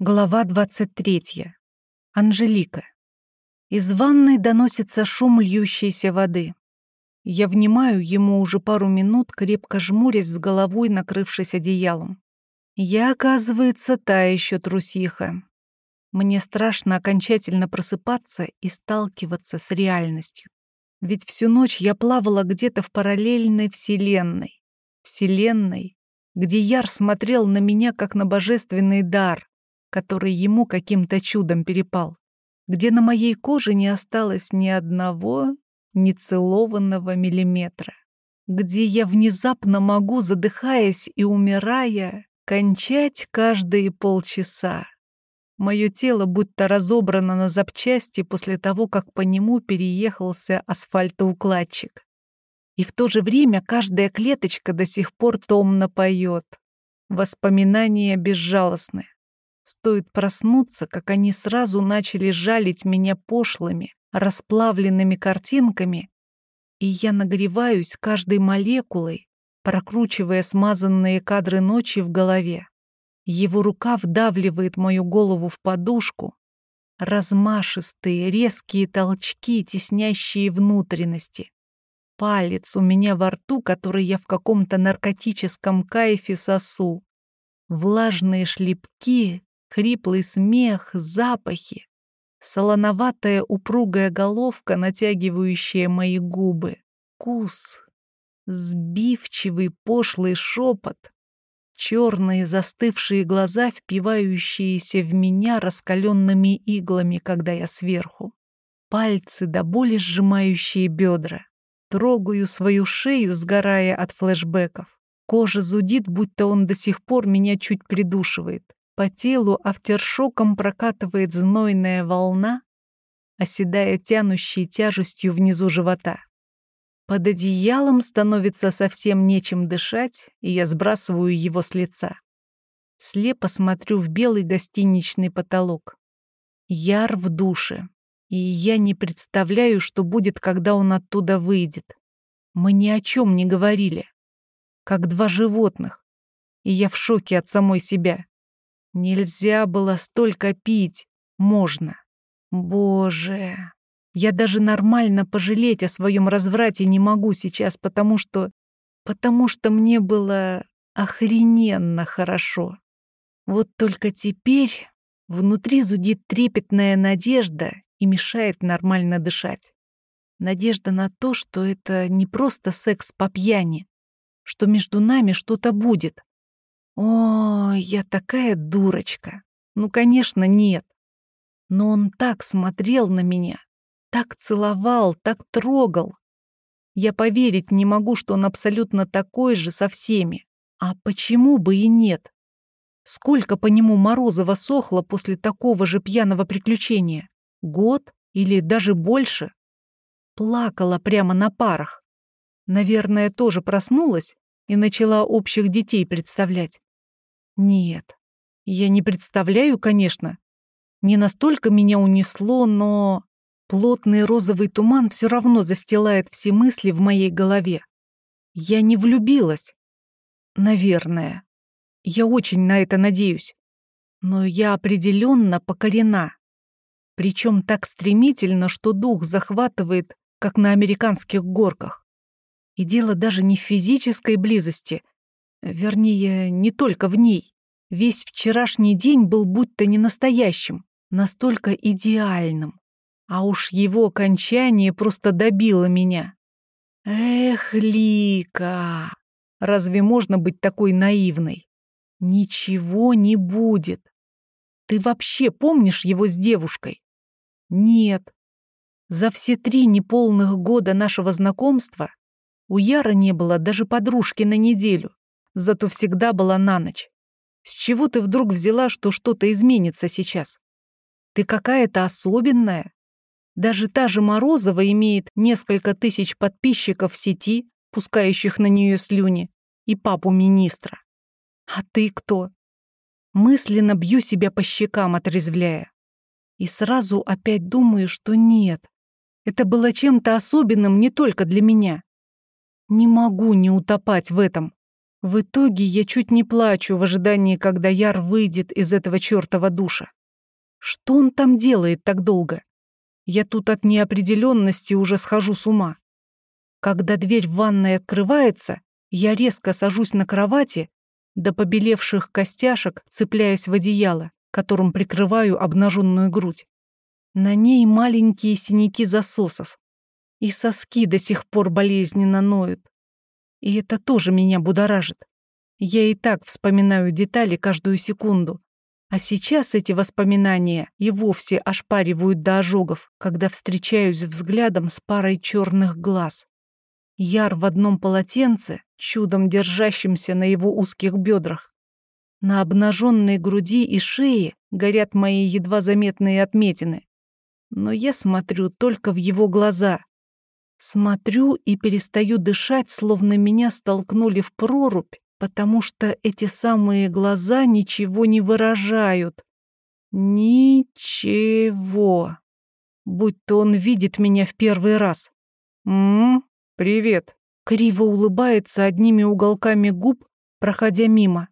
Глава 23. Анжелика. Из ванной доносится шум льющейся воды. Я внимаю ему уже пару минут, крепко жмурясь с головой, накрывшись одеялом. Я, оказывается, та еще трусиха. Мне страшно окончательно просыпаться и сталкиваться с реальностью. Ведь всю ночь я плавала где-то в параллельной вселенной. Вселенной, где Яр смотрел на меня как на божественный дар, который ему каким-то чудом перепал, где на моей коже не осталось ни одного нецелованного миллиметра, где я внезапно могу, задыхаясь и умирая, кончать каждые полчаса. Мое тело будто разобрано на запчасти после того, как по нему переехался асфальтоукладчик. И в то же время каждая клеточка до сих пор томно поет. Воспоминания безжалостны. Стоит проснуться, как они сразу начали жалить меня пошлыми, расплавленными картинками, и я нагреваюсь каждой молекулой, прокручивая смазанные кадры ночи в голове. Его рука вдавливает мою голову в подушку, размашистые, резкие толчки, теснящие внутренности. Палец у меня во рту, который я в каком-то наркотическом кайфе сосу. Влажные шлепки, Хриплый смех, запахи. Солоноватая упругая головка, натягивающая мои губы. Кус. Сбивчивый пошлый шепот. Черные застывшие глаза, впивающиеся в меня раскаленными иглами, когда я сверху. Пальцы до боли сжимающие бедра. Трогаю свою шею, сгорая от флешбеков. Кожа зудит, будто он до сих пор меня чуть придушивает. По телу автершоком прокатывает знойная волна, оседая тянущей тяжестью внизу живота. Под одеялом становится совсем нечем дышать, и я сбрасываю его с лица. Слепо смотрю в белый гостиничный потолок. Яр в душе, и я не представляю, что будет, когда он оттуда выйдет. Мы ни о чем не говорили. Как два животных. И я в шоке от самой себя. Нельзя было столько пить. Можно. Боже. Я даже нормально пожалеть о своем разврате не могу сейчас, потому что... Потому что мне было охрененно хорошо. Вот только теперь внутри зудит трепетная надежда и мешает нормально дышать. Надежда на то, что это не просто секс по пьяни, что между нами что-то будет, о, я такая дурочка. Ну, конечно, нет. Но он так смотрел на меня, так целовал, так трогал. Я поверить не могу, что он абсолютно такой же со всеми. А почему бы и нет? Сколько по нему Морозова сохло после такого же пьяного приключения? Год или даже больше? Плакала прямо на парах. Наверное, тоже проснулась и начала общих детей представлять. Нет, я не представляю, конечно. Не настолько меня унесло, но плотный розовый туман все равно застилает все мысли в моей голове. Я не влюбилась. Наверное. Я очень на это надеюсь. Но я определенно покорена. Причем так стремительно, что дух захватывает, как на американских горках. И дело даже не в физической близости — Вернее, не только в ней. Весь вчерашний день был будто не настоящим, настолько идеальным. А уж его окончание просто добило меня. Эх, Лика, разве можно быть такой наивной? Ничего не будет. Ты вообще помнишь его с девушкой? Нет. За все три неполных года нашего знакомства у Яра не было даже подружки на неделю зато всегда была на ночь. С чего ты вдруг взяла, что что-то изменится сейчас? Ты какая-то особенная. Даже та же Морозова имеет несколько тысяч подписчиков в сети, пускающих на нее слюни, и папу министра. А ты кто? Мысленно бью себя по щекам, отрезвляя. И сразу опять думаю, что нет. Это было чем-то особенным не только для меня. Не могу не утопать в этом. В итоге я чуть не плачу в ожидании, когда Яр выйдет из этого чёртова душа. Что он там делает так долго? Я тут от неопределенности уже схожу с ума. Когда дверь в ванной открывается, я резко сажусь на кровати, до побелевших костяшек цепляясь в одеяло, которым прикрываю обнаженную грудь. На ней маленькие синяки засосов, и соски до сих пор болезненно ноют. И это тоже меня будоражит. Я и так вспоминаю детали каждую секунду. А сейчас эти воспоминания и вовсе ошпаривают до ожогов, когда встречаюсь взглядом с парой черных глаз. Яр в одном полотенце, чудом держащимся на его узких бедрах. На обнаженной груди и шее горят мои едва заметные отметины. Но я смотрю только в его глаза, Смотрю и перестаю дышать, словно меня столкнули в прорубь, потому что эти самые глаза ничего не выражают. Ничего. Будь то он видит меня в первый раз. «М-м, привет». Криво улыбается одними уголками губ, проходя мимо.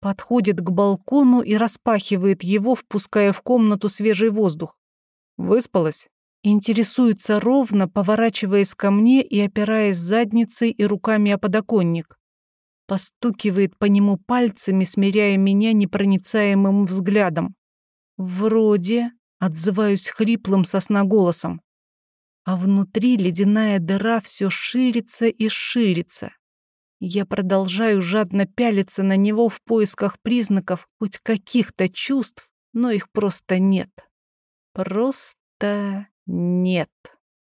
Подходит к балкону и распахивает его, впуская в комнату свежий воздух. «Выспалась?» Интересуется ровно, поворачиваясь ко мне и опираясь задницей и руками о подоконник. Постукивает по нему пальцами, смиряя меня непроницаемым взглядом. «Вроде», — отзываюсь хриплым сосноголосом. А внутри ледяная дыра все ширится и ширится. Я продолжаю жадно пялиться на него в поисках признаков хоть каких-то чувств, но их просто нет. Просто нет.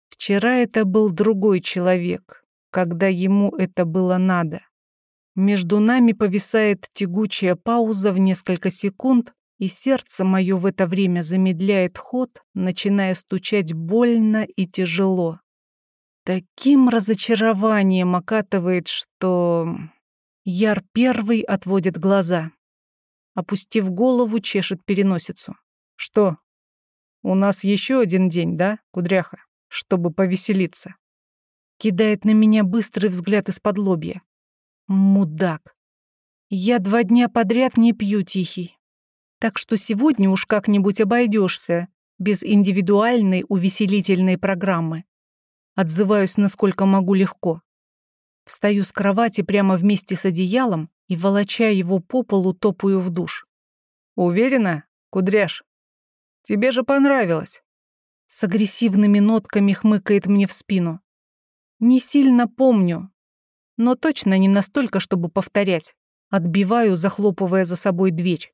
Вчера это был другой человек, когда ему это было надо. Между нами повисает тягучая пауза в несколько секунд, и сердце мое в это время замедляет ход, начиная стучать больно и тяжело. Таким разочарованием окатывает, что... Яр первый отводит глаза. Опустив голову, чешет переносицу. «Что?» У нас еще один день, да, кудряха, чтобы повеселиться. Кидает на меня быстрый взгляд из-под лобья. Мудак. Я два дня подряд не пью тихий. Так что сегодня уж как-нибудь обойдешься без индивидуальной увеселительной программы. Отзываюсь, насколько могу легко. Встаю с кровати прямо вместе с одеялом и, волоча его по полу, топаю в душ. «Уверена, кудряш?» Тебе же понравилось!» С агрессивными нотками хмыкает мне в спину. Не сильно помню, но точно не настолько, чтобы повторять. Отбиваю, захлопывая за собой дверь.